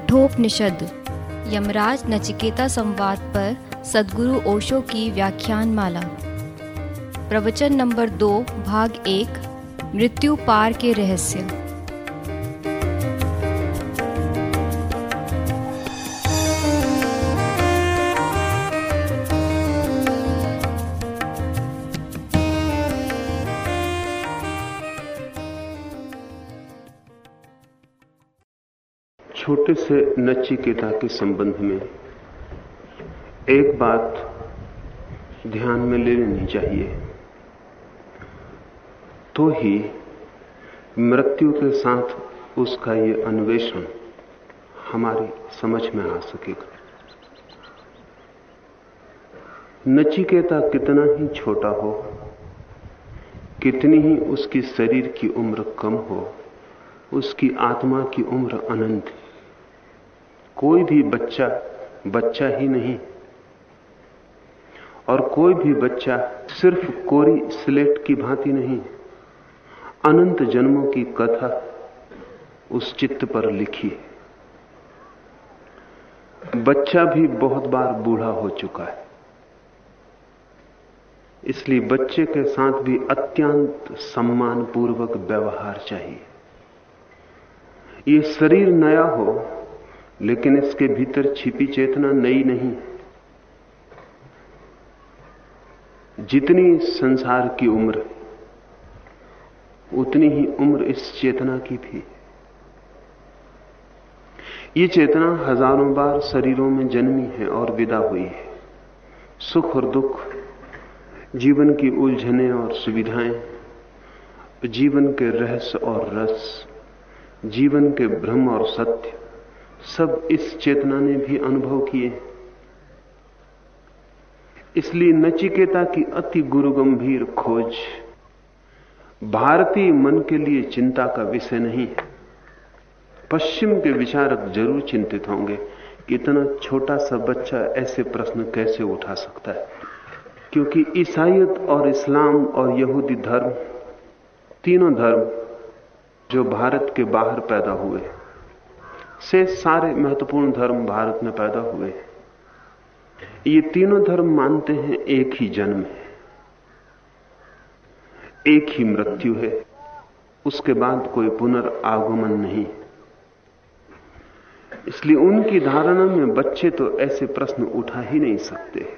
कठोपनिषद यमराज नचिकेता संवाद पर सदगुरु ओशो की व्याख्यान माला प्रवचन नंबर दो, भाग एक, मृत्यु पार के रहस्य। छोटे से नचिकेता के संबंध में एक बात ध्यान में ले लेनी चाहिए। तो ही मृत्यु के साथ उसका ये अन्वेषण हमारी समझ में आ सकेगा। नचिकेता कितना ही छोटा हो, कितनी ही उसकी शरीर की उम्र कम हो, उसकी आत्मा की उम्र अनंत है कोई भी बच्चा बच्चा ही नहीं। और कोई भी बच्चा सिर्फ़ कोरी स्लेट की भांति नहीं। अनंत जन्मों की कथा उस चित्त पर लिखी। है बच्चा भी बहुत बार बूढ़ा हो चुका है। इसलिए बच्चे के साथ भी अत्यंत सम्मान पूर्वक व्यवहार चाहिए। यह शरीर नया हो लेकिन इसके भीतर छिपी चेतना नई नहीं। जितनी संसार की उम्र, उतनी ही उम्र इस चेतना की थी। ये चेतना हज़ारों बार शरीरों में जन्मी है और विदा हुई है। सुख और दुख, जीवन की उलझने और सुविधाएँ, जीवन के रहस्य और रस, जीवन के भ्रम और सत्य। सब इस चेतना ने भी अनुभव किए इसलिए नचिकेता की अति गुरु गंभीर खोज भारतीय मन के लिए चिंता का विषय नहीं है। पश्चिम के विचारक ज़रूर चिंतित होंगे कि इतना छोटा सा बच्चा ऐसे प्रश्न कैसे उठा सकता है। क्योंकि ईसाइत और इस्लाम और यहूदी धर्म, तीनों धर्म जो भारत के बाहर पैदा हुए से सारे महत्वपूर्ण धर्म भारत में पैदा हुए हैं। ये तीनों धर्म मानते हैं, एक ही जन्म है। एक ही मृत्यु है। उसके बाद कोई पुनर्आगमन नहीं। इसलिए उनकी धारणा में बच्चे तो ऐसे प्रश्न उठा ही नहीं सकते।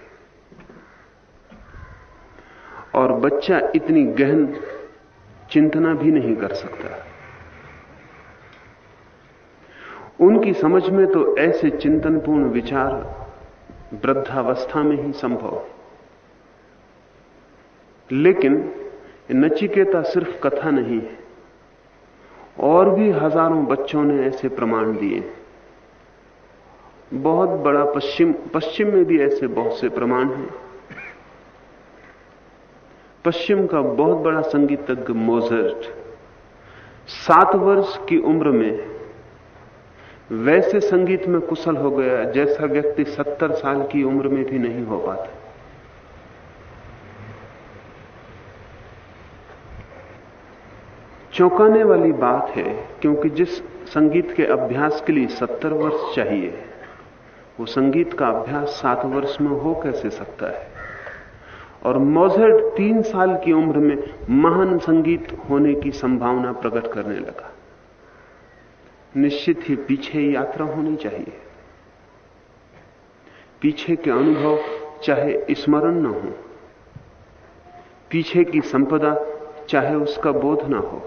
और बच्चा इतनी गहन चिंतना भी नहीं कर सकता। उनकी समझ में तो ऐसे चिंतनपूर्ण विचार वृद्धावस्था में ही संभव है। लेकिन नचिकेता सिर्फ़ कथा नहीं है, और भी हज़ारों बच्चों ने ऐसे प्रमाण दिए। बहुत बड़ा पश्चिम पश्चिम में भी ऐसे बहुत से प्रमाण हैं। पश्चिम का बहुत बड़ा संगीतज्ञ मोजर्ट सात वर्ष की उम्र में वैसे संगीत में कुशल हो गया, जैसा व्यक्ति सत्तर साल की उम्र में भी नहीं हो पाता। चौंकाने वाली बात है, क्योंकि जिस संगीत के अभ्यास के लिए सत्तर वर्ष चाहिए, वो संगीत का अभ्यास सात वर्ष में हो कैसे सकता है? और मोजर्ट तीन साल की उम्र में महान संगीत होने की संभावना प्रकट करने लगा। निश्चित ही पीछे यात्रा होनी चाहिए। पीछे के अनुभव, चाहे स्मरण न हो, पीछे की संपदा, चाहे उसका बोध ना हो,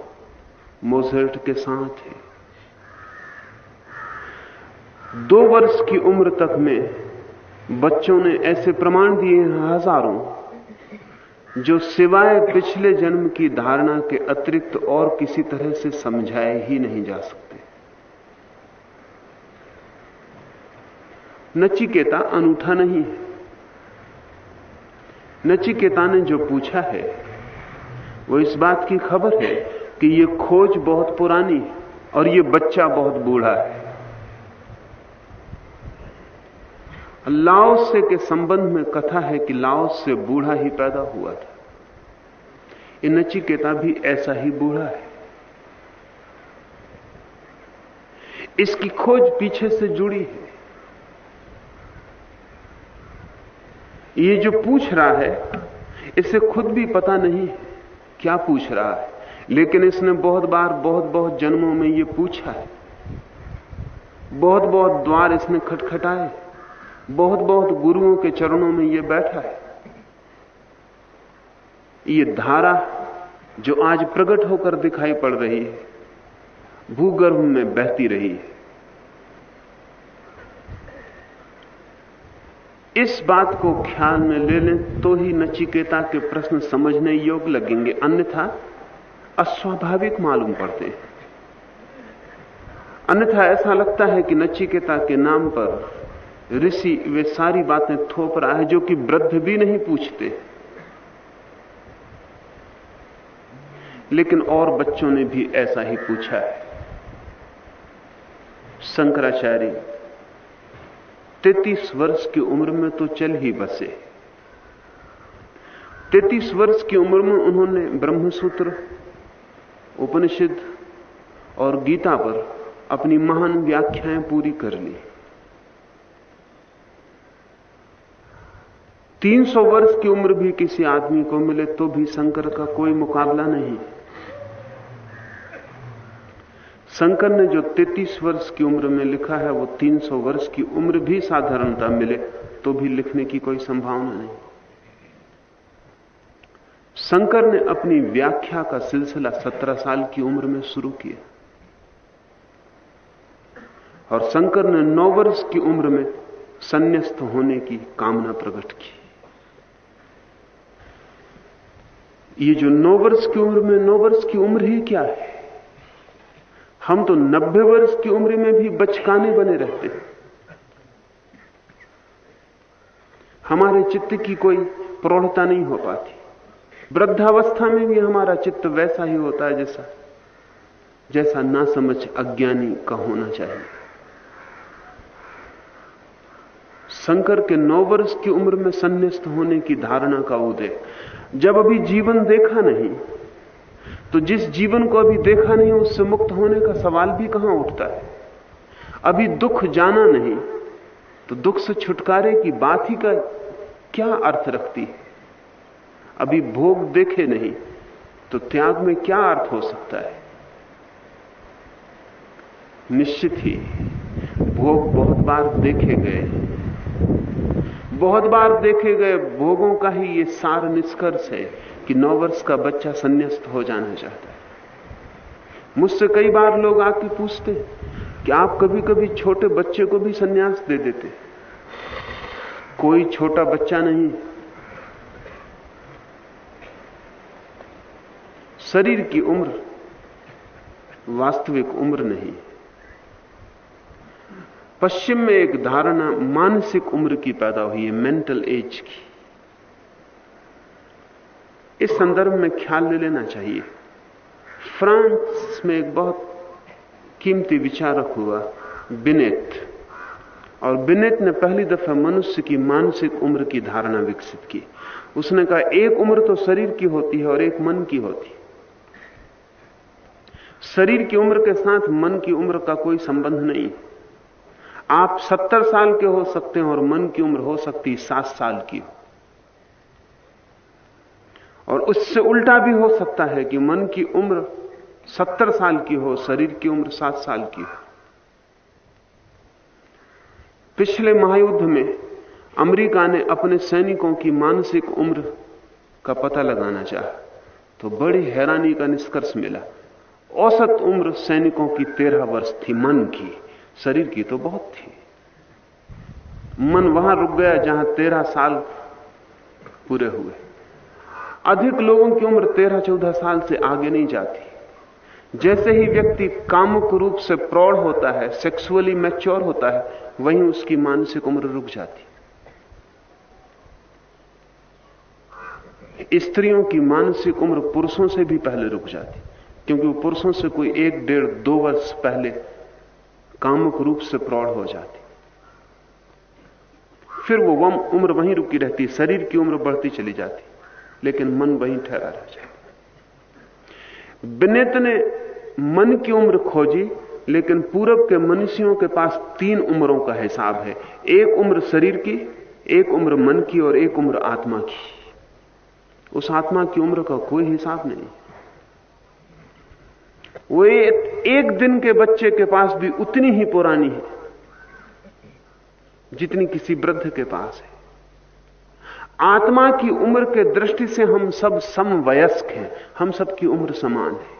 मोजर्ट के साथ है। दो वर्ष की उम्र तक में बच्चों ने ऐसे प्रमाण दिए हैं हज़ारों, जो सिवाय पिछले जन्म की धारणा के अतिरिक्त और किसी तरह से समझाए ही नहीं जा सकते नचिकेता अनूठा नहीं है। नचिकेता ने जो पूछा है, वो इस बात की खबर है कि ये खोज बहुत पुरानी है और ये बच्चा बहुत बूढ़ा है। लाओस से के संबंध में कथा है कि लाओस से बूढ़ा ही पैदा हुआ था। ये नचिकेता भी ऐसा ही बूढ़ा है। इसकी खोज पीछे से जुड़ी है। ये जो पूछ रहा है, इसे खुद भी पता नहीं क्या पूछ रहा है। लेकिन इसने बहुत बार, बहुत बहुत जन्मों में ये पूछा है। बहुत बहुत द्वार इसने खटखटाए। बहुत बहुत गुरुओं के चरणों में ये बैठा है। ये धारा जो आज प्रकट होकर दिखाई पड़ रही है, भूगर्भ में बहती रही है। इस बात को ख्याल में ले लें तो ही नचिकेता के प्रश्न समझने योग्य लगेंगे। अन्यथा अस्वाभाविक मालूम पड़ते हैं। अन्यथा ऐसा लगता है कि नचिकेता के नाम पर ऋषि वे सारी बातें थोप रहा है जो कि वृद्ध भी नहीं पूछते। लेकिन और बच्चों ने भी ऐसा ही पूछा है। शंकराचार्य तैतीस वर्ष की उम्र में तो चल ही बसे। तैतीस वर्ष की उम्र में उन्होंने ब्रह्मसूत्र, उपनिषद और गीता पर अपनी महान व्याख्याएँ पूरी कर ली। 300 वर्ष की उम्र भी किसी आदमी को मिले तो भी शंकर का कोई मुकाबला नहीं। शंकर ने जो 33 वर्ष की उम्र में लिखा है, वो 300 वर्ष की उम्र भी साधारणता मिले तो भी लिखने की कोई संभावना नहीं। शंकर ने अपनी व्याख्या का सिलसिला 17 साल की उम्र में शुरू किया। और शंकर ने 9 वर्ष की उम्र में संन्यास्त होने की कामना प्रकट की। ये जो 9 वर्ष की उम्र में 9 वर्ष की उम्र ही क्या है? हम तो नब्बे वर्ष की उम्र में भी बचकाने बने रहते हैं। हमारे चित्त की कोई प्रौढ़ता नहीं हो पाती। वृद्धावस्था में भी हमारा चित्त वैसा ही होता है जैसा जैसा ना समझ अज्ञानी का होना चाहिए। शंकर के नौ वर्ष की उम्र में संन्यास्त होने की धारणा का उदय। जब अभी जीवन देखा नहीं तो जिस जीवन को अभी देखा नहीं, उससे मुक्त होने का सवाल भी कहाँ उठता है? अभी दुख जाना नहीं तो दुख से छुटकारे की बात ही का क्या अर्थ रखती है? अभी भोग देखे नहीं तो त्याग में क्या अर्थ हो सकता है? निश्चित ही, भोग बहुत बार देखे गए बहुत बार देखे गए भोगों का ही ये सार निष्कर्ष है कि नौ वर्ष का बच्चा संन्यास्त हो जाना चाहता है। मुझसे कई बार लोग आके पूछते कि आप कभी कभी छोटे बच्चे को भी संन्यास दे देते कोई छोटा बच्चा नहीं। शरीर की उम्र वास्तविक उम्र नहीं। पश्चिम में एक धारणा मानसिक उम्र की पैदा हुई है मेंटल एज की। इस संदर्भ में ख्याल ले लेना चाहिए। फ्रांस में एक बहुत कीमती विचारक हुआ बिनेट और बिनेट ने पहली दफ़ा मनुष्य की मानसिक उम्र की धारणा विकसित की। उसने कहा, एक उम्र तो शरीर की होती है और एक मन की होती है। शरीर की उम्र के साथ मन की उम्र का कोई संबंध नहीं। आप सत्तर साल के हो सकते हैं और मन की उम्र हो सकती सात साल की हो। और उससे उल्टा भी हो सकता है कि मन की उम्र सत्तर साल की हो, शरीर की उम्र सात साल की हो। पिछले महायुद्ध में अमेरिका ने अपने सैनिकों की मानसिक उम्र का पता लगाना चाहा तो बड़ी हैरानी का निष्कर्ष मिला। औसत उम्र सैनिकों की तेरह वर्ष थी, मन की। शरीर की तो बहुत थी। मन वहाँ रुक गया जहाँ तेरह साल पूरे हुए। अधिक लोगों की उम्र तेरह चौदह साल से आगे नहीं जाती। जैसे ही व्यक्ति कामुक रूप से प्रौढ़ होता है सेक्सुअली मैच्योर होता है, वहीं उसकी मानसिक उम्र रुक जाती। स्त्रियों की मानसिक उम्र पुरुषों से भी पहले रुक जाती, क्योंकि वो पुरुषों से कोई एक डेढ़ दो वर्ष पहले कामुक रूप से प्रौढ़ हो जाती। फिर वो वम उम्र वहीं रुकी रहती, शरीर की उम्र बढ़ती चली जाती, लेकिन मन वहीं ठहरा रह जाता। बिनेत ने मन की उम्र खोजी, लेकिन पूरब के मनुष्यों के पास तीन उम्रों का हिसाब है, एक उम्र शरीर की, एक उम्र मन की और एक उम्र आत्मा की। उस आत्मा की उम्र का कोई हिसाब नहीं। वो एक दिन के बच्चे के पास भी उतनी ही पुरानी है, जितनी किसी वृद्ध के पास है। आत्मा की उम्र के दृष्टि से हम सब समवयस्क हैं, हम सब की उम्र समान है।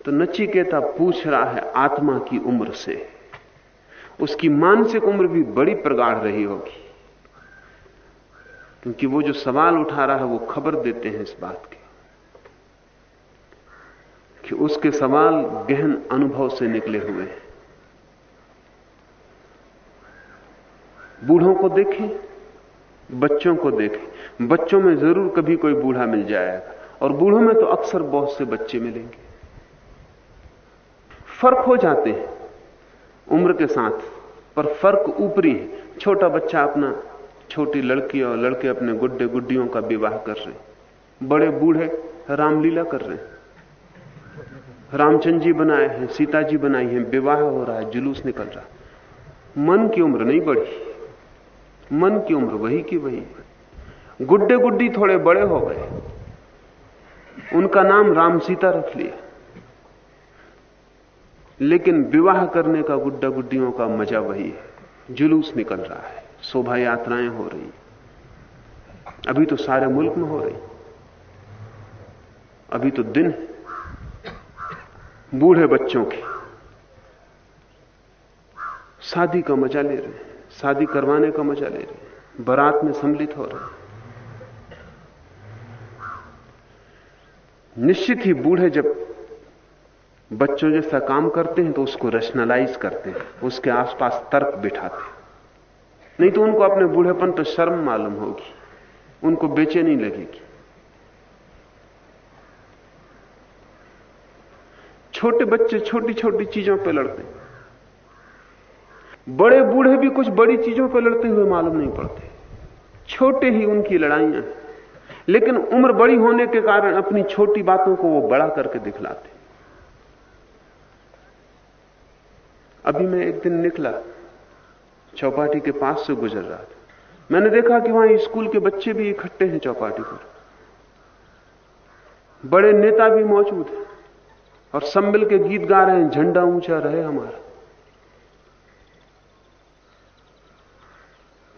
तो नचिकेता पूछ रहा है आत्मा की उम्र से, उसकी मानसिक उम्र भी बड़ी प्रगाढ़ रही होगी, क्योंकि वो जो सवाल उठा रहा है वो खबर देते हैं इस बात की। कि उसके सवाल गहन अनुभव से निकले हुए हैं। बूढ़ों को देखें, बच्चों को देखें। बच्चों में ज़रूर कभी कोई बूढ़ा मिल जाएगा, और बूढ़ों में तो अक्सर बहुत से बच्चे मिलेंगे। फ़र्क हो जाते हैं उम्र के साथ, पर फ़र्क ऊपरी है। छोटा बच्चा अपना, छोटी लड़की और लड़के अपने गुड्डे गुड्डियों का विवाह कर रहे हैं। बड़े बूढ़े रामलीला कर रहे हैं। रामचंद्र जी बनाए हैं, सीता जी बनाई हैं, विवाह हो रहा है, जुलूस निकल रहा है। मन की उम्र नहीं बढ़ी। मन की उम्र वही की वही। गुड्डे गुड्डी थोड़े बड़े हो गए। उनका नाम राम सीता रख लिया लेकिन विवाह करने का गुड्डा गुड्डियों का मज़ा वही है। जुलूस निकल रहा है। शोभा यात्राएँ हो रही अभी तो सारे मुल्क में हो रही अभी तो दिन है। बूढ़े बच्चों की। शादी का मज़ा ले रहे हैं, शादी करवाने का मज़ा ले रहे हैं, बारात में सम्मिलित हो रहे हैं। निश्चित ही बूढ़े जब बच्चों जैसा काम करते हैं तो उसको रेशनलाइज करते हैं, उसके आसपास तर्क बिठाते हैं। नहीं तो उनको अपने बूढ़ेपन तो शर्म मालूम होगी, उनको बेचैनी लगेगी। छोटे बच्चे छोटी छोटी चीज़ों पर लड़ते बड़े बूढ़े भी कुछ बड़ी चीज़ों पर लड़ते हुए मालूम नहीं पड़ते। छोटे ही उनकी लड़ाइयाँ लेकिन उम्र बड़ी होने के कारण अपनी छोटी बातों को वो बड़ा करके दिखलाते अभी मैं एक दिन निकला, चौपाटी के पास से गुजर रहा था। मैंने देखा कि वहाँ स्कूल के बच्चे भी इकट्ठे हैं चौपाटी पर। बड़े नेता भी मौजूद हैं। और सब मिल के गीत गा रहे हैं, झंडा ऊँचा रहे हमारा।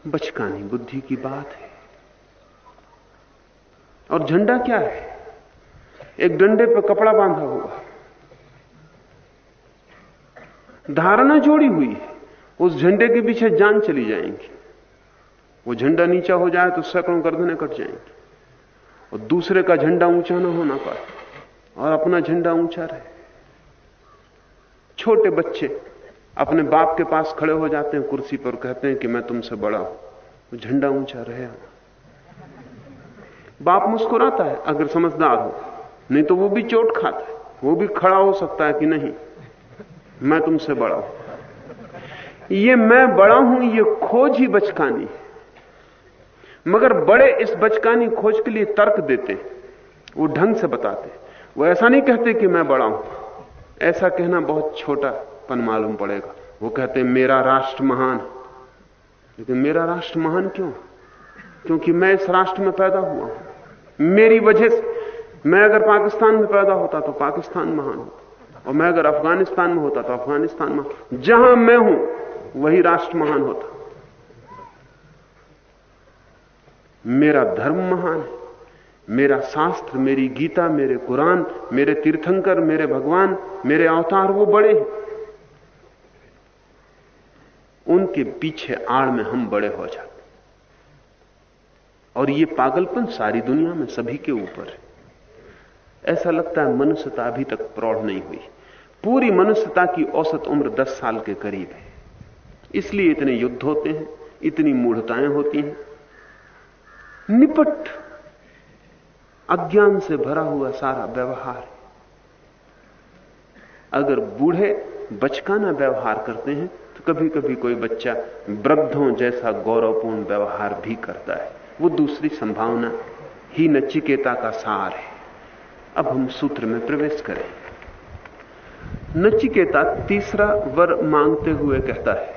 बचकानी बुद्धि की बात है। और झंडा क्या है? एक डंडे पर कपड़ा बांधा हुआ। धारणा जोड़ी हुई है, उस झंडे के पीछे जान चली जाएँगी। वो झंडा नीचा हो जाए तो सैकड़ों गर्दनें कट जाएँगी। और दूसरे का झंडा ऊँचा ना होना पाए। और अपना झंडा ऊँचा रहे। छोटे बच्चे अपने बाप के पास खड़े हो जाते हैं कुर्सी पर कहते हैं कि मैं तुमसे बड़ा हूँ। झंडा ऊँचा रहे बाप मुस्कुराता है, अगर समझदार हो। नहीं तो वो भी चोट खाता है। वो भी खड़ा हो सकता है कि नहीं? मैं तुमसे बड़ा हूँ। ये मैं बड़ा हूँ, ये खोज ही बचकानी मगर बड़े इस बचकानी खोज के लिए तर्क देते वो ढंग से बताते वो ऐसा नहीं कहते कि मैं बड़ा हूँ। ऐसा कहना बहुत छोटा पन मालूम पड़ेगा। वो कहते मेरा राष्ट्र महान लेकिन मेरा राष्ट्र महान क्यों? क्योंकि मैं इस राष्ट्र में पैदा हुआ हूँ। मेरी वजह से, मैं अगर पाकिस्तान में पैदा होता तो पाकिस्तान महान होता। और मैं अगर अफ़गानिस्तान में होता तो अफ़गानिस्तान महान। जहाँ मैं हूँ, वही राष्ट्र महान होता। मेरा धर्म महान है। मेरा शास्त्र, मेरी गीता, मेरे कुरान, मेरे तीर्थंकर, मेरे भगवान, मेरे अवतार, वो बड़े हैं। उनके पीछे आड़ में हम बड़े हो जाते और ये पागलपन सारी दुनिया में सभी के ऊपर है। ऐसा लगता है मनुष्यता अभी तक प्रौढ़ नहीं हुई। पूरी मनुष्यता की औसत उम्र 10 साल के करीब है। इसलिए इतने युद्ध होते हैं, इतनी मूढ़ताएँ होती हैं। निपट अज्ञान से भरा हुआ सारा व्यवहार है। अगर बूढ़े बचकाना व्यवहार करते हैं तो कभी कभी कोई बच्चा वृद्धों जैसा गौरवपूर्ण व्यवहार भी करता है। वो दूसरी संभावना ही नचिकेता का सार है। अब हम सूत्र में प्रवेश करें। नचिकेता तीसरा वर मांगते हुए कहता है,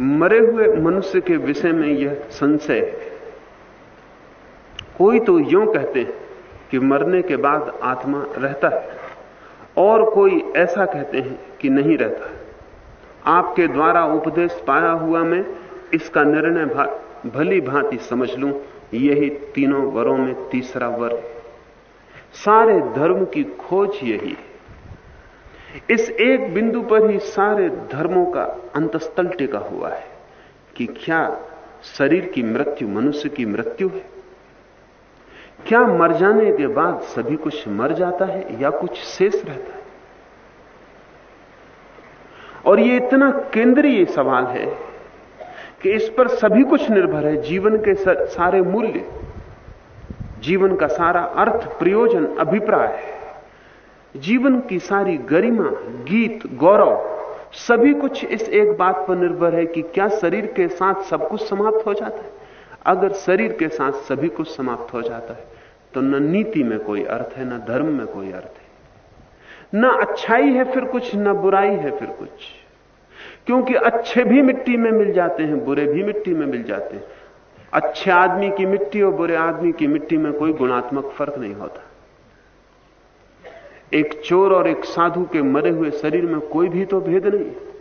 मरे हुए मनुष्य के विषय में यह संशय है। कोई तो यूँ कहते हैं कि मरने के बाद आत्मा रहता है। और कोई ऐसा कहते हैं कि नहीं रहता आपके द्वारा उपदेश पाया हुआ मैं इसका निर्णय भली भांति समझ लूँ, यही तीनों वरों में तीसरा वर सारे धर्म की खोज यही इस एक बिंदु पर ही सारे धर्मों का अंतस्थल टिका हुआ है कि क्या शरीर की मृत्यु मनुष्य की मृत्यु है। क्या मर जाने के बाद सभी कुछ मर जाता है या कुछ शेष रहता है? और यह इतना केंद्रीय सवाल है कि इस पर सभी कुछ निर्भर है, जीवन के सारे मूल्य, जीवन का सारा अर्थ, प्रयोजन, अभिप्राय जीवन की सारी गरिमा, गीत, गौरव, सभी कुछ इस एक बात पर निर्भर है कि क्या शरीर के साथ सब कुछ समाप्त हो जाता है? अगर शरीर के साथ सभी कुछ समाप्त हो जाता है तो न नीति में कोई अर्थ है, न धर्म में कोई अर्थ है। न अच्छाई है फिर कुछ, न बुराई है फिर कुछ। क्योंकि अच्छे भी मिट्टी में मिल जाते हैं, बुरे भी मिट्टी में मिल जाते हैं। अच्छे आदमी की मिट्टी और बुरे आदमी की मिट्टी में कोई गुणात्मक फ़र्क नहीं होता। एक चोर और एक साधु के मरे हुए शरीर में कोई भी तो भेद नहीं।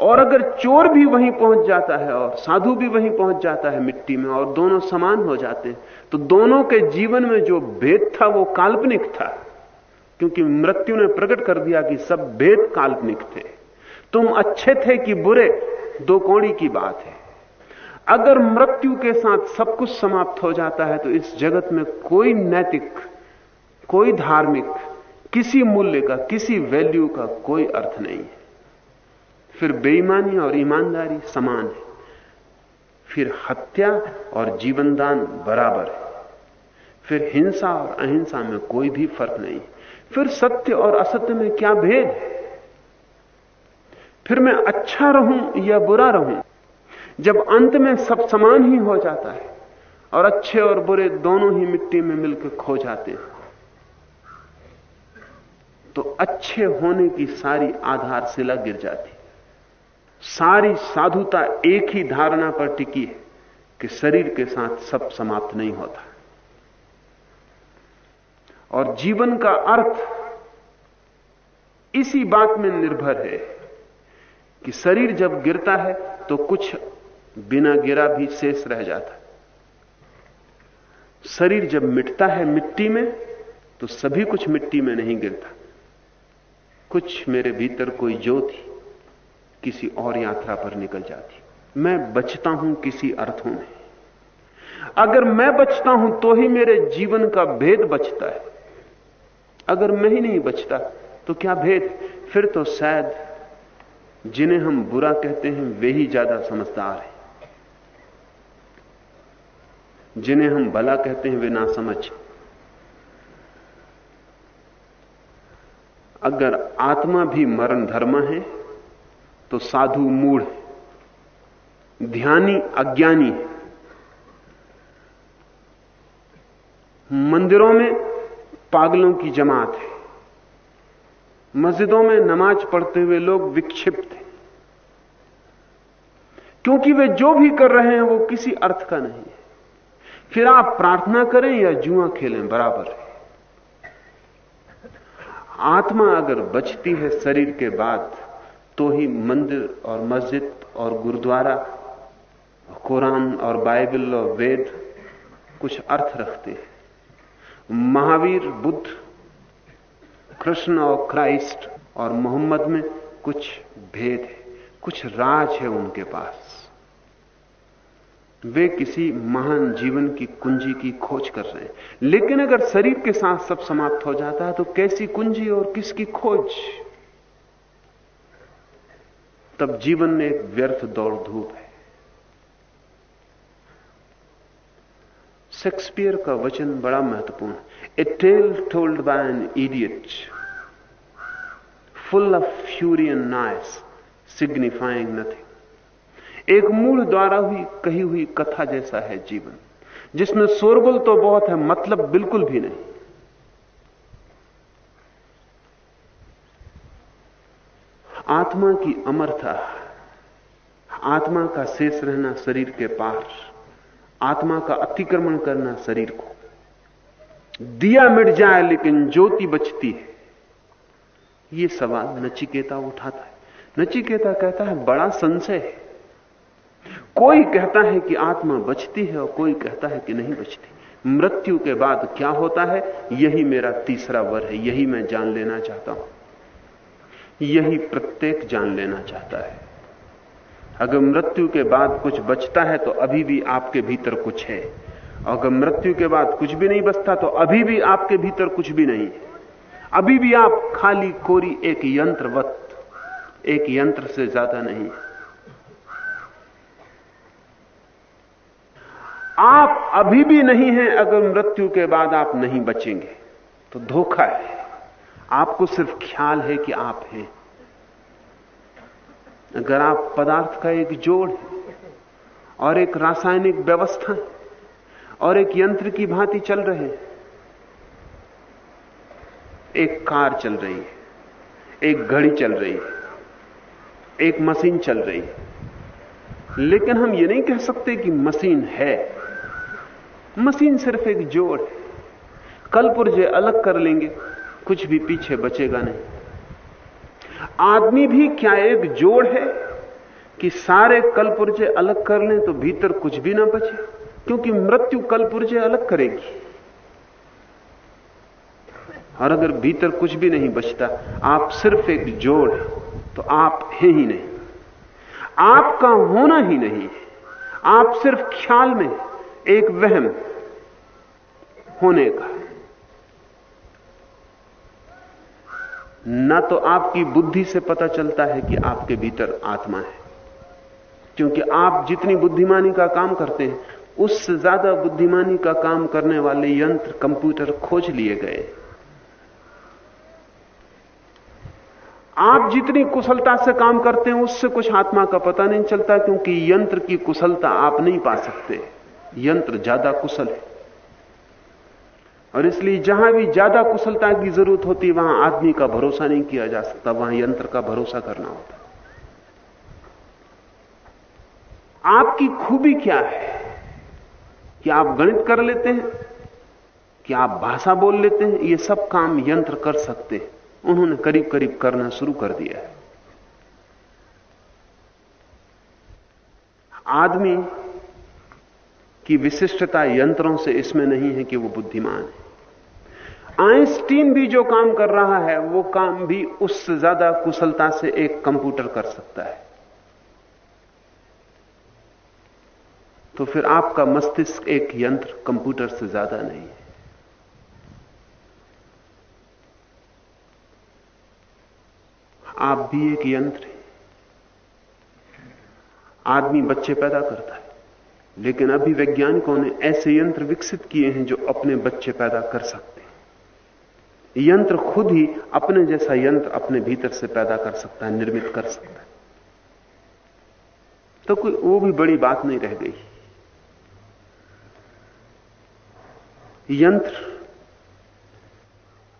और अगर चोर भी वहीं पहुँच जाता है और साधु भी वहीं पहुँच जाता है मिट्टी में और दोनों समान हो जाते हैं तो दोनों के जीवन में जो भेद था वो काल्पनिक था। क्योंकि मृत्यु ने प्रकट कर दिया कि सब भेद काल्पनिक थे। तुम अच्छे थे कि बुरे, दो कौड़ी की बात है। अगर मृत्यु के साथ सब कुछ समाप्त हो जाता है तो इस जगत में कोई नैतिक, कोई धार्मिक, किसी मूल्य का, किसी वैल्यू का कोई अर्थ नहीं है। फिर बेईमानी और ईमानदारी समान है। फिर हत्या और जीवनदान बराबर है। फिर हिंसा और अहिंसा में कोई भी फ़र्क नहीं। फिर सत्य और असत्य में क्या भेद है? फिर मैं अच्छा रहूँ या बुरा रहूँ? जब अंत में सब समान ही हो जाता है और अच्छे और बुरे दोनों ही मिट्टी में मिलकर खो जाते हैं तो अच्छे होने की सारी आधारशिला गिर जाती सारी साधुता एक ही धारणा पर टिकी है कि शरीर के साथ सब समाप्त नहीं होता। और जीवन का अर्थ इसी बात में निर्भर है कि शरीर जब गिरता है तो कुछ बिना गिरा भी शेष रह जाता शरीर जब मिटता है मिट्टी में तो सभी कुछ मिट्टी में नहीं गिरता। कुछ मेरे भीतर कोई ज्योति किसी और यात्रा पर निकल जाती। मैं बचता हूँ किसी अर्थों में। अगर मैं बचता हूँ तो ही मेरे जीवन का भेद बचता है। अगर मैं ही नहीं बचता तो क्या भेद? फिर तो शायद जिन्हें हम बुरा कहते हैं, वे ही ज़्यादा समझदार हैं। जिन्हें हम भला कहते हैं, वे ना समझ। अगर आत्मा भी मरण धर्म है तो साधु मूढ़ ध्यानी, अज्ञानी मंदिरों में पागलों की जमात है। मस्जिदों में नमाज़ पढ़ते हुए लोग विक्षिप्त हैं। क्योंकि वे जो भी कर रहे हैं, वो किसी अर्थ का नहीं है। फिर आप प्रार्थना करें या जुआ खेलें, बराबर है। आत्मा अगर बचती है शरीर के बाद तो ही मंदिर और मस्जिद और गुरुद्वारा, कुरान और बाइबल और वेद कुछ अर्थ रखते हैं। महावीर, बुद्ध, कृष्ण और क्राइस्ट और मोहम्मद में कुछ भेद है, कुछ राज है उनके पास। वे किसी महान जीवन की कुंजी की खोज कर रहे हैं। लेकिन अगर शरीर के साथ सब समाप्त हो जाता है तो कैसी कुंजी और किसकी खोज? तब जीवन में एक व्यर्थ दौड़ धूप है। शेक्सपियर का वचन बड़ा महत्वपूर्ण a tale told by an idiot full of fury and nice signifying nothing एक मूल द्वारा हुई, कही हुई कथा जैसा है जीवन, जिसमें शोरगुल तो बहुत है मतलब बिल्कुल भी नहीं। आत्मा की अमरता, आत्मा का शेष रहना शरीर के पार, आत्मा का अतिक्रमण करना शरीर को। दिया मिट जाए लेकिन ज्योति बचती है। यह सवाल नचिकेता उठाता है। नचिकेता कहता है, बड़ा संशय है। कोई कहता है कि आत्मा बचती है और कोई कहता है कि नहीं बचती। मृत्यु के बाद क्या होता है? यही मेरा तीसरा वर है, यही मैं जान लेना चाहता हूँ। यही प्रत्येक जान लेना चाहता है। अगर मृत्यु के बाद कुछ बचता है तो अभी भी आपके भीतर कुछ है। अगर मृत्यु के बाद कुछ भी नहीं बचता तो अभी भी आपके भीतर कुछ भी नहीं है। अभी भी आप खाली कोरी एक यंत्रवत, एक यंत्र से ज़्यादा नहीं आप अभी भी नहीं हैं, अगर मृत्यु के बाद आप नहीं बचेंगे तो धोखा है। आपको सिर्फ़ ख्याल है कि आप हैं। अगर आप पदार्थ का एक जोड़ है, और एक रासायनिक व्यवस्था है, और एक यंत्र की भांति चल रहे हैं, एक कार चल रही है, एक घड़ी चल रही है, एक मशीन चल रही है। लेकिन हम ये नहीं कह सकते कि मशीन है। मशीन सिर्फ़ एक जोड़ है। कल पुर्जे अलग कर लेंगे। कुछ भी पीछे बचेगा नहीं। आदमी भी क्या एक जोड़ है कि सारे कलपुर्जे अलग कर लें तो भीतर कुछ भी ना बचे, क्योंकि मृत्यु कलपुर्जे अलग करेगी। और अगर भीतर कुछ भी नहीं बचता, आप सिर्फ़ एक जोड़ है तो आप हैं ही नहीं। आपका होना ही नहीं है। आप सिर्फ़ ख्याल में एक वहम होने का। न तो आपकी बुद्धि से पता चलता है कि आपके भीतर आत्मा है। क्योंकि आप जितनी बुद्धिमानी का काम करते हैं उससे ज़्यादा बुद्धिमानी का काम करने वाले यंत्र कंप्यूटर खोज लिए गए। आप जितनी कुशलता से काम करते हैं, उससे कुछ आत्मा का पता नहीं चलता, क्योंकि यंत्र की कुशलता आप नहीं पा सकते। यंत्र ज़्यादा कुशल है। और इसलिए जहाँ भी ज़्यादा कुशलता की ज़रूरत होती, वहाँ आदमी का भरोसा नहीं किया जा सकता, वहाँ यंत्र का भरोसा करना होता। आपकी खूबी क्या है? कि आप गणित कर लेते हैं? कि आप भाषा बोल लेते हैं? ये सब काम यंत्र कर सकते हैं। उन्होंने करीब करीब करना शुरू कर दिया है। आदमी की विशिष्टता यंत्रों से इसमें नहीं है कि वो बुद्धिमान है। आइंस्टीन भी जो काम कर रहा है, वो काम भी उससे ज़्यादा कुशलता से एक कंप्यूटर कर सकता है। तो फिर आपका मस्तिष्क एक यंत्र कंप्यूटर से ज़्यादा नहीं है। आप भी एक यंत्र हैं। आदमी बच्चे पैदा करता है, लेकिन अभी वैज्ञानिकों ने ऐसे यंत्र विकसित किए हैं जो अपने बच्चे पैदा कर सकते यंत्र खुद ही अपने जैसा यंत्र अपने भीतर से पैदा कर सकता है, निर्मित कर सकता है। तो कोई, वो भी बड़ी बात नहीं रह गई। यंत्र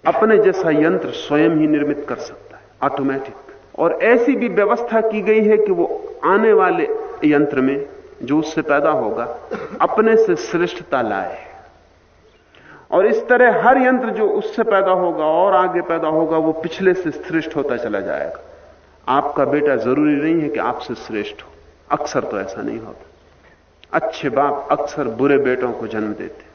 अपने जैसा यंत्र स्वयं ही निर्मित कर सकता है ऑटोमेटिक और ऐसी भी व्यवस्था की गई है कि वो आने वाले यंत्र में जो उससे पैदा होगा, अपने से श्रेष्ठता लाए। और इस तरह हर यंत्र जो उससे पैदा होगा, और आगे पैदा होगा, वो पिछले से श्रेष्ठ होता चला जाएगा। आपका बेटा ज़रूरी नहीं है कि आपसे श्रेष्ठ हो। अक्सर तो ऐसा नहीं होता। अच्छे बाप अक्सर बुरे बेटों को जन्म देते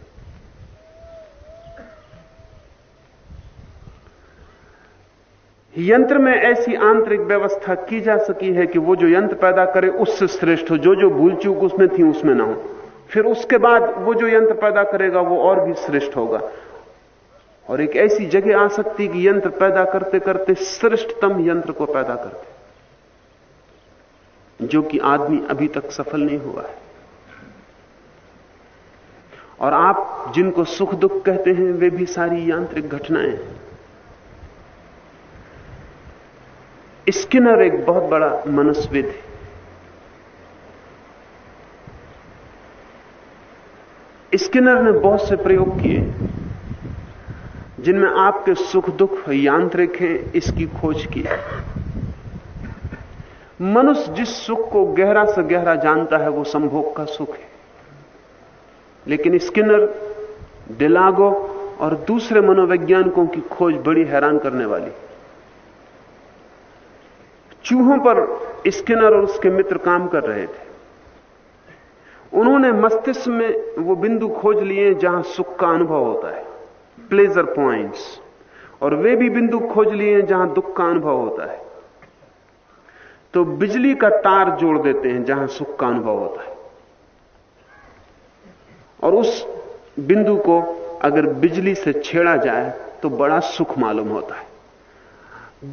यंत्र में ऐसी आंतरिक व्यवस्था की जा सकी है कि वो जो यंत्र पैदा करे, उससे श्रेष्ठ हो। जो जो भूल चूक उसमें थी, उसमें ना हो। फिर उसके बाद वो जो यंत्र पैदा करेगा, वो और भी श्रेष्ठ होगा। और एक ऐसी जगह आ सकती कि यंत्र पैदा करते करते श्रेष्ठतम यंत्र को पैदा करते जो कि आदमी अभी तक सफल नहीं हुआ है। और आप जिनको सुख दुख कहते हैं, वे भी सारी यांत्रिक घटनाएँ हैं। स्किनर एक बहुत बड़ा मनस्विद है। स्किनर ने बहुत से प्रयोग किए जिनमें आपके सुख दुख यांत्रिक हैं, इसकी खोज की मनुष्य जिस सुख को गहरा से गहरा जानता है, वो संभोग का सुख है। लेकिन स्किनर डिलागो और दूसरे मनोवैज्ञानिकों की खोज बड़ी हैरान करने वाली चूहों पर स्किनर और उसके मित्र काम कर रहे थे। उन्होंने मस्तिष्क में वो बिंदु खोज लिए जहाँ सुख का अनुभव होता है प्लेजर पॉइंट्स और वे भी बिंदु खोज लिए जहाँ दुख का अनुभव होता है। तो बिजली का तार जोड़ देते हैं जहाँ सुख का अनुभव होता है। और उस बिंदु को अगर बिजली से छेड़ा जाए तो बड़ा सुख मालूम होता है।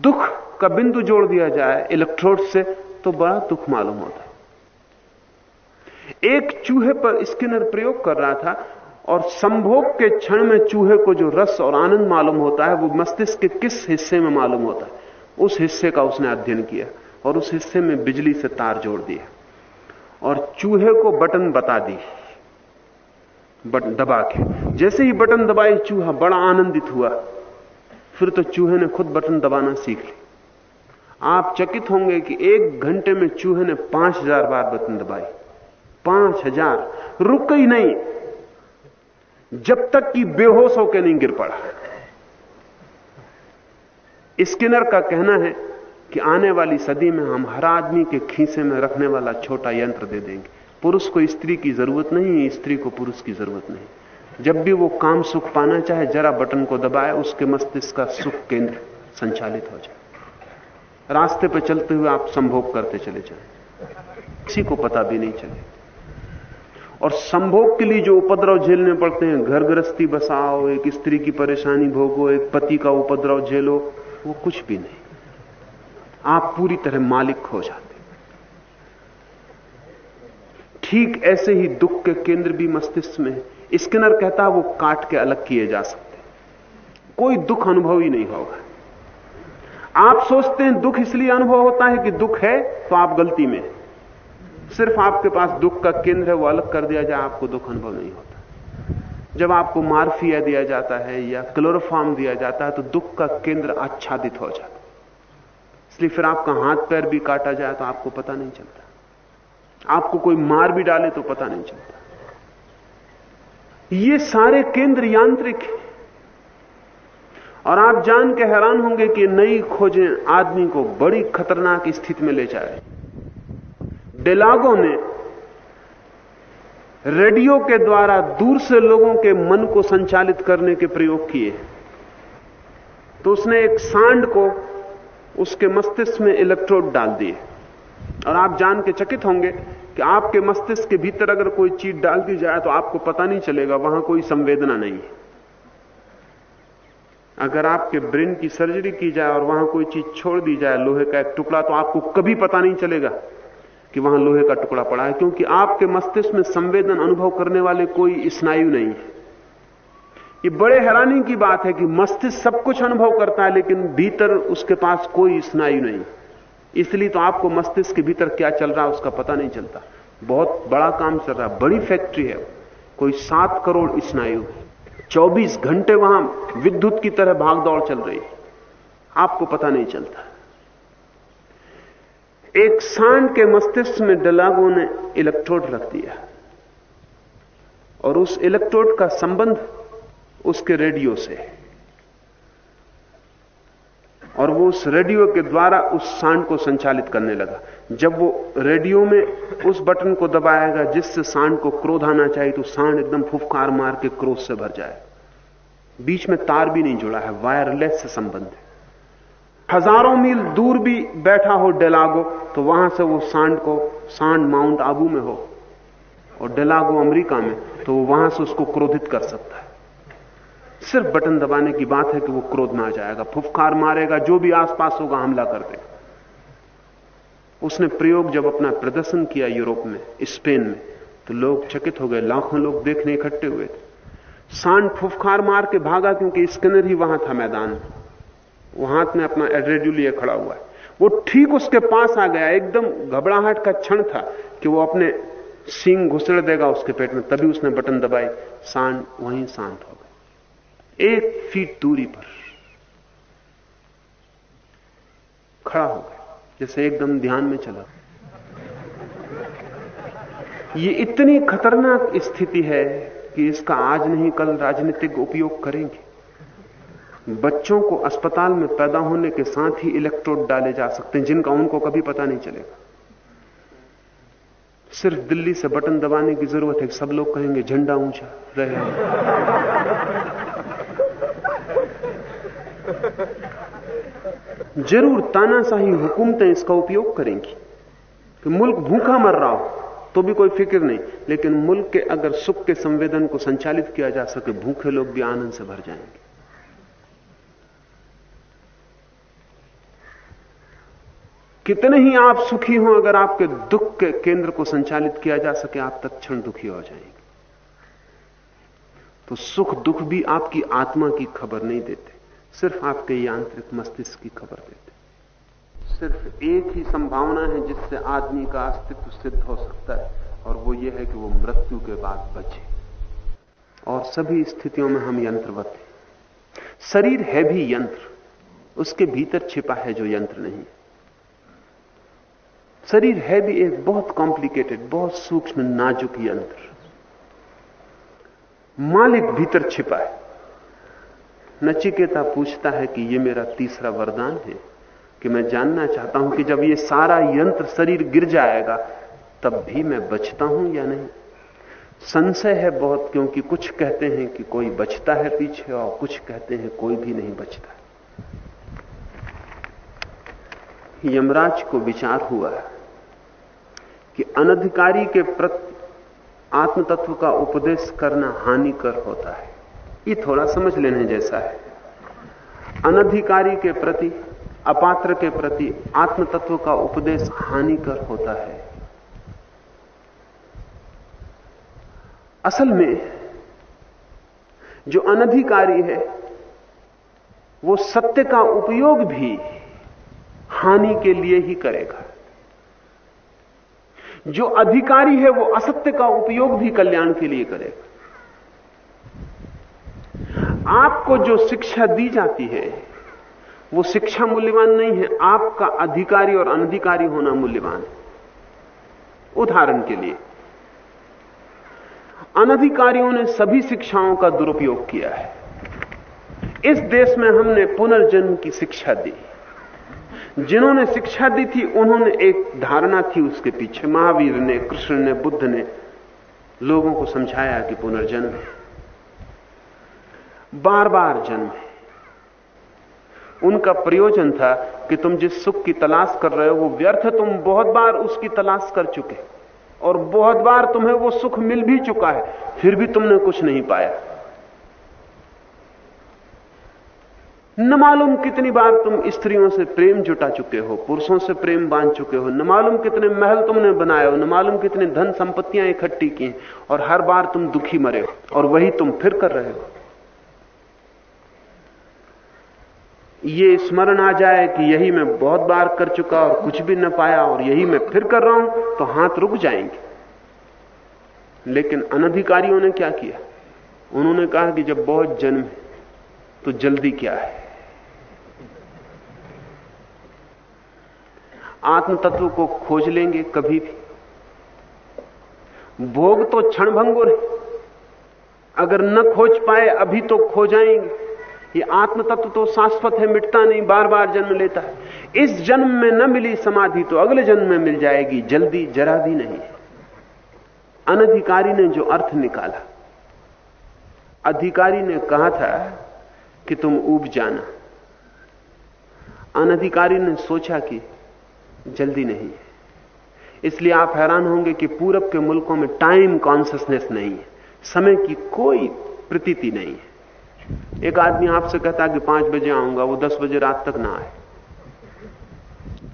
दुख का बिंदु जोड़ दिया जाए इलेक्ट्रोड से तो बड़ा दुख मालूम होता है। एक चूहे पर स्किनर प्रयोग कर रहा था और संभोग के क्षण में चूहे को जो रस और आनंद मालूम होता है, वो मस्तिष्क के किस हिस्से में मालूम होता है? उस हिस्से का उसने अध्ययन किया और उस हिस्से में बिजली से तार जोड़ दिया और चूहे को बटन बता दी बटन दबा के। जैसे ही बटन दबाई चूहा बड़ा आनंदित हुआ। फिर तो चूहे ने खुद बटन दबाना सीख ली आप चकित होंगे कि एक घंटे में चूहे ने पाँच हज़ार बार बटन दबाई पाँच हज़ार। रुक ही नहीं। जब तक कि बेहोश होकर नहीं गिर पड़ा। स्किनर का कहना है कि आने वाली सदी में हम हर आदमी के खीसे में रखने वाला छोटा यंत्र दे देंगे। पुरुष को स्त्री की ज़रूरत नहीं स्त्री को पुरुष की ज़रूरत नहीं। जब भी वो काम सुख पाना चाहे, जरा बटन को दबाए, उसके मस्तिष्क का सुख केंद्र संचालित हो जाए। रास्ते पर चलते हुए आप संभोग करते चले जाए। किसी को पता भी नहीं चले। और संभोग के लिए जो उपद्रव झेलने पड़ते हैं घर गृहस्थी बसाओ, एक स्त्री की परेशानी भोगो, एक पति का उपद्रव झेलो, वो कुछ भी नहीं। आप पूरी तरह मालिक हो जाते ठीक ऐसे ही दुख के केंद्र भी मस्तिष्क में है। स्किनर कहता है, वो काट के अलग किए जा सकते कोई दुख अनुभव ही नहीं होगा। आप सोचते हैं, दुख इसलिए अनुभव होता है कि दुख है तो आप गलती में सिर्फ़ आपके पास दुख का केंद्र है, वो अलग कर दिया जाए, आपको दुख अनुभव नहीं होता। जब आपको मार्फिया दिया जाता है या क्लोरोफॉर्म दिया जाता है तो दुख का केंद्र आच्छादित हो जाता इसलिए फिर आपका हाथ पैर भी काटा जाए तो आपको पता नहीं चलता। आपको कोई मार भी डाले तो पता नहीं चलता। ये सारे केंद्र यांत्रिक हैं। और आप जान के हैरान होंगे कि नई खोजें आदमी को बड़ी खतरनाक स्थिति में ले जा डेलागो ने रेडियो के द्वारा दूर से लोगों के मन को संचालित करने के प्रयोग किए तो उसने एक सांड को उसके मस्तिष्क में इलेक्ट्रोड डाल दिए। और आप जान के चकित होंगे कि आपके मस्तिष्क के भीतर अगर कोई चीज़ डाल दी जाए तो आपको पता नहीं चलेगा, वहाँ कोई संवेदना नहीं है। अगर आपके ब्रेन की सर्जरी की जाए और वहाँ कोई चीज़ छोड़ दी जाए, लोहे का एक टुकड़ा तो आपको कभी पता नहीं चलेगा। कि वहाँ लोहे का टुकड़ा पड़ा है, क्योंकि आपके मस्तिष्क में संवेदन अनुभव करने वाले कोई स्नायु नहीं है। ये बड़े हैरानी की बात है कि मस्तिष्क सब कुछ अनुभव करता है, लेकिन भीतर उसके पास कोई स्नायु नहीं। इसलिए तो आपको मस्तिष्क के भीतर क्या चल रहा है, उसका पता नहीं चलता। बहुत बड़ा काम चल रहा है, बड़ी फैक्ट्री है। कोई सात करोड़ स्नायु 24 घंटे वहाँ विद्युत की तरह भागदौड़ चल रही है। आपको पता नहीं चलता। एक सांड के मस्तिष्क में डलागो ने इलेक्ट्रोड रख दिया। और उस इलेक्ट्रोड का संबंध उसके रेडियो से और वो उस रेडियो के द्वारा उस सांड को संचालित करने लगा। जब वो रेडियो में उस बटन को दबाएगा, जिससे सांड को क्रोध आना चाहिए तो सांड एकदम फुफकार मार के क्रोध से भर जाए। बीच में तार भी नहीं जुड़ा है, वायरलेस से संबंध है। हज़ारों मील दूर भी बैठा हो डेलागो तो वहाँ से वो सांड को, सांड माउंट आबू में हो और डेलागो अमेरिका में तो वो वहाँ से उसको क्रोधित कर सकता है। सिर्फ़ बटन दबाने की बात है कि वो क्रोध में आ जाएगा, फुफकार मारेगा, जो भी आसपास होगा हमला कर देगा। उसने प्रयोग जब अपना प्रदर्शन किया यूरोप में, स्पेन में तो लोग चकित हो गए, लाखों लोग देखने इकट्ठे हुए थे। सांड फुफकार मार के भागा, क्योंकि स्किनर ही वहाँ था मैदान में। वो हाथ में अपना एड्रेड्यू लिए खड़ा हुआ है। वो ठीक उसके पास आ गया, एकदम घबराहट का क्षण था कि वो अपने सींग घुसड़ देगा उसके पेट में, तभी उसने बटन दबाई सांड वहीं शांत हो गया एक फीट दूरी पर खड़ा हो गया, जैसे एकदम ध्यान में चला। ये इतनी खतरनाक स्थिति है कि इसका आज नहीं, कल राजनीतिक उपयोग करेंगे। बच्चों को अस्पताल में पैदा होने के साथ ही इलेक्ट्रोड डाले जा सकते हैं, जिनका उनको कभी पता नहीं चलेगा। सिर्फ़ दिल्ली से बटन दबाने की ज़रूरत है, सब लोग कहेंगे, झंडा ऊँचा, रहे ज़रूर तानाशाही हुकूमतें इसका उपयोग करेंगी। कि मुल्क भूखा मर रहा हो तो भी कोई फ़िक्र नहीं, लेकिन मुल्क के अगर सुख के संवेदन को संचालित किया जा सके, भूखे लोग भी आनंद से भर जाएँगे। कितने ही आप सुखी हो, अगर आपके दुख के केंद्र को संचालित किया जा सके, आप क्षण दुखी हो जाएँगे। तो सुख दुख भी आपकी आत्मा की खबर नहीं देते, सिर्फ़ आपके यांत्रिक मस्तिष्क की खबर देते। सिर्फ़ एक ही संभावना है जिससे आदमी का अस्तित्व सिद्ध हो सकता है, और वो ये है कि वो मृत्यु के बाद बचे। और सभी स्थितियों में हम यंत्रवत हैं। शरीर है भी यंत्र, उसके भीतर छिपा है जो यंत्र नहीं। शरीर है भी एक बहुत कॉम्प्लिकेटेड बहुत सूक्ष्म, नाजुक यंत्र मालिक भीतर छिपा है। नचिकेता पूछता है कि यह मेरा तीसरा वरदान है, कि मैं जानना चाहता हूँ कि जब ये सारा यंत्र शरीर गिर जाएगा, तब भी मैं बचता हूँ या नहीं? संशय है बहुत, क्योंकि कुछ कहते हैं कि कोई बचता है पीछे और कुछ कहते हैं कोई भी नहीं बचता। यमराज को विचार हुआ कि अनधिकारी के प्रति आत्म तत्व का उपदेश करना हानिकर होता है। ये थोड़ा समझ लेने जैसा है। अनधिकारी के प्रति, अपात्र के प्रति आत्म तत्व का उपदेश हानिकर होता है। असल में, जो अनधिकारी है, वो सत्य का उपयोग भी हानि के लिए ही करेगा। जो अधिकारी है वो असत्य का उपयोग भी कल्याण के लिए करेगा। आपको जो शिक्षा दी जाती है, वो शिक्षा मूल्यवान नहीं है, आपका अधिकारी और अनधिकारी होना मूल्यवान है। उदाहरण के लिए, अनधिकारियों ने सभी शिक्षाओं का दुरुपयोग किया है। इस देश में हमने पुनर्जन्म की शिक्षा दी। जिन्होंने शिक्षा दी थी, उन्होंने एक धारणा थी उसके पीछे। महावीर ने, कृष्ण ने, बुद्ध ने लोगों को समझाया कि पुनर्जन्म है। बार बार जन्म है। उनका प्रयोजन था कि तुम जिस सुख की तलाश कर रहे हो, वो व्यर्थ तुम बहुत बार उसकी तलाश कर चुके और बहुत बार तुम्हें वो सुख मिल भी चुका है। फिर भी तुमने कुछ नहीं पाया। न मालूम कितनी बार तुम स्त्रियों से प्रेम जुटा चुके हो, पुरुषों से प्रेम बाँध चुके हो, न मालूम कितने महल तुमने बनाए हो, न मालूम कितने धन संपत्तियाँ इकट्ठी की और हर बार तुम दुखी मरे हो, और वही तुम फिर कर रहे हो। ये स्मरण आ जाए कि यही मैं बहुत बार कर चुका और कुछ भी न पाया, और यही मैं फिर कर रहा हूँ तो हाथ रुक जाएँगे। लेकिन अनधिकारियों ने क्या किया? उन्होंने कहा कि जब बहुत जन्म है तो जल्दी क्या है? आत्म तत्व को खोज लेंगे कभी भी। भोग तो क्षण भंगुर है। अगर न खोज पाए, अभी तो खो जाएँगे। ये आत्म तत्व तो शाश्वत है, मिटता नहीं बार बार जन्म लेता है। इस जन्म में न मिली समाधि तो अगले जन्म में मिल जाएगी, जल्दी जरा भी नहीं। अनधिकारी ने जो अर्थ निकाला, अधिकारी ने कहा था कि तुम ऊब जाना। अनधिकारी ने सोचा कि जल्दी नहीं है। इसलिए आप हैरान होंगे कि पूरब के मुल्कों में टाइम कॉन्सियसनेस नहीं है। समय की कोई प्रतीति नहीं है। एक आदमी आपसे कहता है कि पाँच बजे आऊँगा, वो दस बजे रात तक ना आए।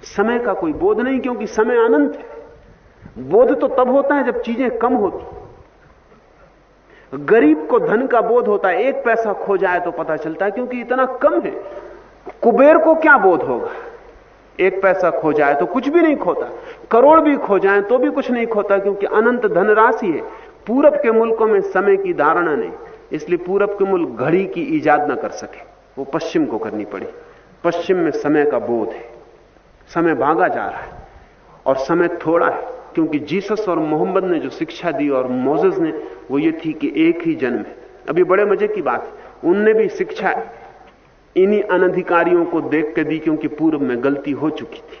समय का कोई बोध नहीं, क्योंकि समय अनंत है। बोध तो तब होता है जब चीज़ें कम होती गरीब को धन का बोध होता है, एक पैसा खो जाए तो पता चलता है, क्योंकि इतना कम है। कुबेर को क्या बोध होगा? एक पैसा खो जाए तो कुछ भी नहीं खोता, करोड़ भी खो जाए तो भी कुछ नहीं खोता, क्योंकि अनंत धनराशि है। पूरब के मुल्कों में समय की धारणा नहीं, इसलिए पूरब के मुल्क घड़ी की ईजाद ना कर सके। वो पश्चिम को करनी पड़ी। पश्चिम में समय का बोध है। समय भागा जा रहा है और समय थोड़ा है, क्योंकि जीसस और मोहम्मद ने जो शिक्षा दी और मोजस ने, वो ये थी कि एक ही जन्म है। अभी बड़े मज़े की बात है। उनने भी शिक्षा इन्हीं अनधिकारियों को देख के दी क्योंकि पूर्व में गलती हो चुकी थी।